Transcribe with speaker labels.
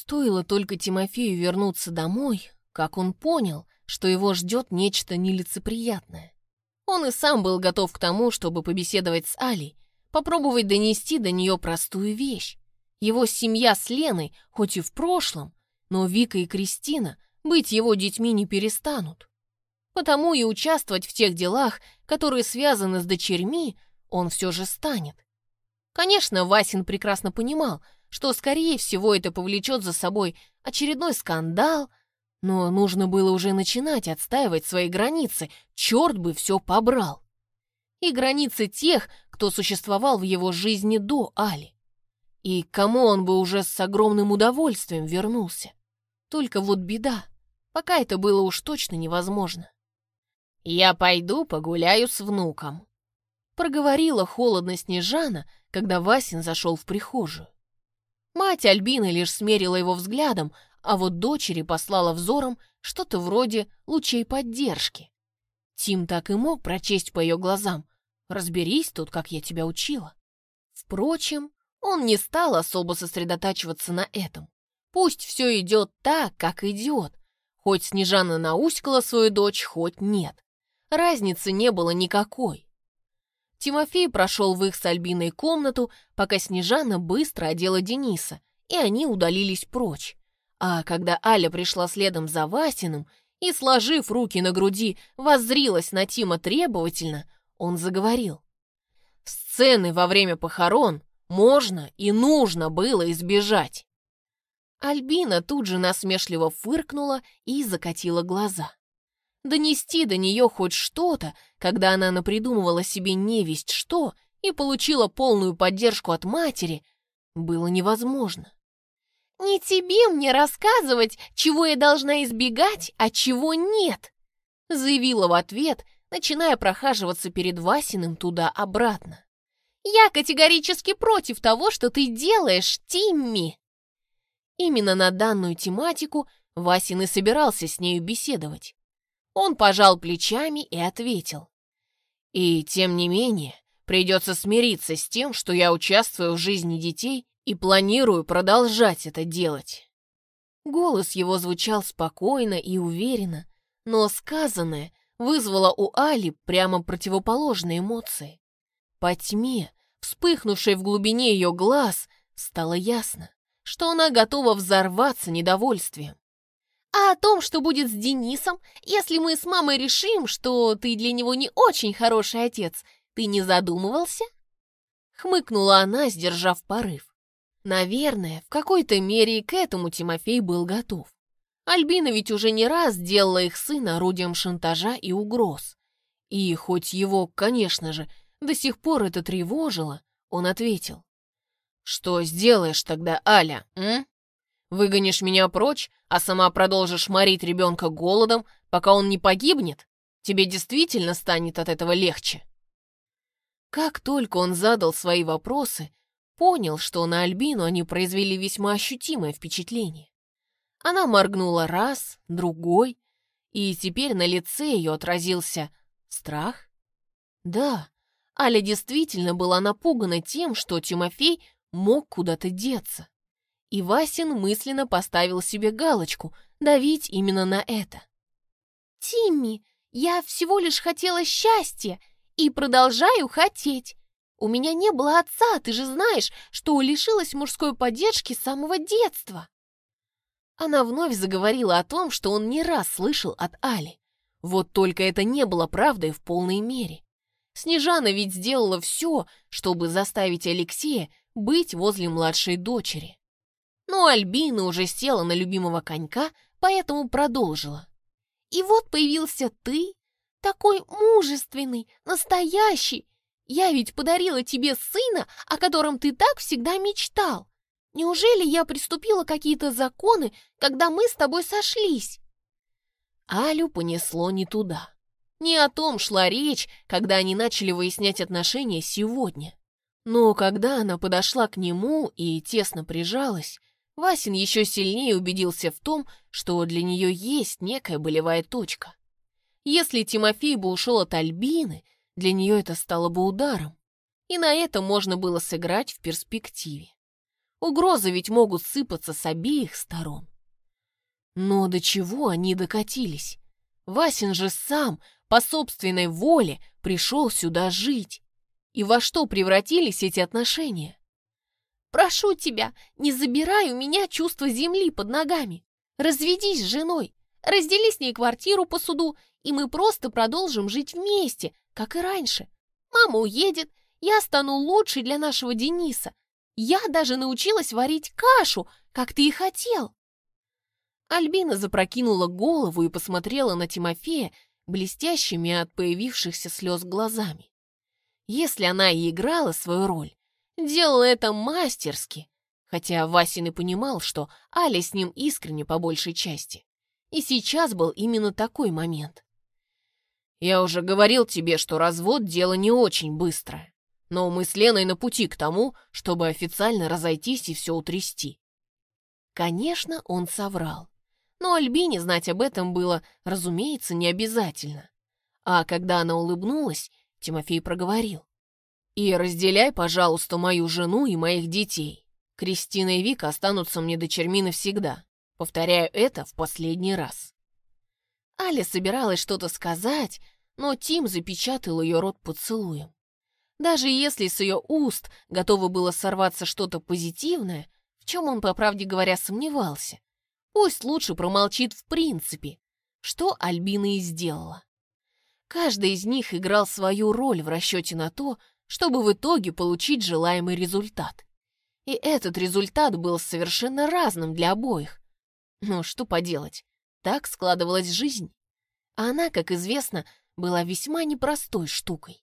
Speaker 1: Стоило только Тимофею вернуться домой, как он понял, что его ждет нечто нелицеприятное. Он и сам был готов к тому, чтобы побеседовать с Алей, попробовать донести до нее простую вещь. Его семья с Леной, хоть и в прошлом, но Вика и Кристина быть его детьми не перестанут. Потому и участвовать в тех делах, которые связаны с дочерьми, он все же станет. Конечно, Васин прекрасно понимал, что, скорее всего, это повлечет за собой очередной скандал, но нужно было уже начинать отстаивать свои границы, черт бы все побрал. И границы тех, кто существовал в его жизни до Али. И кому он бы уже с огромным удовольствием вернулся. Только вот беда, пока это было уж точно невозможно. «Я пойду погуляю с внуком», — проговорила холодно Снежана, когда Васин зашел в прихожую. Мать Альбины лишь смерила его взглядом, а вот дочери послала взором что-то вроде лучей поддержки. Тим так и мог прочесть по ее глазам. «Разберись тут, как я тебя учила». Впрочем, он не стал особо сосредотачиваться на этом. Пусть все идет так, как идет. Хоть Снежана науськала свою дочь, хоть нет. Разницы не было никакой. Тимофей прошел в их с Альбиной комнату, пока Снежана быстро одела Дениса, и они удалились прочь. А когда Аля пришла следом за Васиным и, сложив руки на груди, воззрилась на Тима требовательно, он заговорил. «Сцены во время похорон можно и нужно было избежать». Альбина тут же насмешливо фыркнула и закатила глаза. Донести до нее хоть что-то, когда она напридумывала себе невесть что и получила полную поддержку от матери, было невозможно. «Не тебе мне рассказывать, чего я должна избегать, а чего нет», заявила в ответ, начиная прохаживаться перед Васиным туда-обратно. «Я категорически против того, что ты делаешь, Тимми!» Именно на данную тематику Васин и собирался с нею беседовать. Он пожал плечами и ответил. «И тем не менее, придется смириться с тем, что я участвую в жизни детей и планирую продолжать это делать». Голос его звучал спокойно и уверенно, но сказанное вызвало у Али прямо противоположные эмоции. По тьме, вспыхнувшей в глубине ее глаз, стало ясно, что она готова взорваться недовольствием. А о том, что будет с Денисом, если мы с мамой решим, что ты для него не очень хороший отец, ты не задумывался?» Хмыкнула она, сдержав порыв. Наверное, в какой-то мере и к этому Тимофей был готов. Альбина ведь уже не раз делала их сына орудием шантажа и угроз. И хоть его, конечно же, до сих пор это тревожило, он ответил. «Что сделаешь тогда, Аля, м? Выгонишь меня прочь, а сама продолжишь морить ребенка голодом, пока он не погибнет? Тебе действительно станет от этого легче?» Как только он задал свои вопросы, понял, что на Альбину они произвели весьма ощутимое впечатление. Она моргнула раз, другой, и теперь на лице ее отразился страх. Да, Аля действительно была напугана тем, что Тимофей мог куда-то деться. И Васин мысленно поставил себе галочку давить именно на это. «Тимми, я всего лишь хотела счастья и продолжаю хотеть. У меня не было отца, ты же знаешь, что лишилась мужской поддержки с самого детства». Она вновь заговорила о том, что он не раз слышал от Али. Вот только это не было правдой в полной мере. Снежана ведь сделала все, чтобы заставить Алексея быть возле младшей дочери. Но Альбина уже села на любимого конька, поэтому продолжила. «И вот появился ты, такой мужественный, настоящий. Я ведь подарила тебе сына, о котором ты так всегда мечтал. Неужели я приступила какие-то законы, когда мы с тобой сошлись?» Алю понесло не туда. Не о том шла речь, когда они начали выяснять отношения сегодня. Но когда она подошла к нему и тесно прижалась, Васин еще сильнее убедился в том, что для нее есть некая болевая точка. Если Тимофей бы ушел от Альбины, для нее это стало бы ударом. И на это можно было сыграть в перспективе. Угрозы ведь могут сыпаться с обеих сторон. Но до чего они докатились? Васин же сам, по собственной воле, пришел сюда жить. И во что превратились эти отношения? «Прошу тебя, не забирай у меня чувство земли под ногами. Разведись с женой, раздели с ней квартиру по суду, и мы просто продолжим жить вместе, как и раньше. Мама уедет, я стану лучшей для нашего Дениса. Я даже научилась варить кашу, как ты и хотел. Альбина запрокинула голову и посмотрела на Тимофея блестящими от появившихся слез глазами. Если она и играла свою роль, делала это мастерски, хотя Васин и понимал, что Аля с ним искренне по большей части. И сейчас был именно такой момент. «Я уже говорил тебе, что развод — дело не очень быстрое но мы с Леной на пути к тому, чтобы официально разойтись и все утрясти. Конечно, он соврал. Но Альбине знать об этом было, разумеется, не обязательно. А когда она улыбнулась, Тимофей проговорил. «И разделяй, пожалуйста, мою жену и моих детей. Кристина и Вика останутся мне дочерьми навсегда. Повторяю это в последний раз». Аля собиралась что-то сказать, но Тим запечатал ее рот поцелуем. Даже если с ее уст готово было сорваться что-то позитивное, в чем он, по правде говоря, сомневался, пусть лучше промолчит в принципе, что Альбина и сделала. Каждый из них играл свою роль в расчете на то, чтобы в итоге получить желаемый результат. И этот результат был совершенно разным для обоих. Но что поделать, так складывалась жизнь. А она, как известно, была весьма непростой штукой.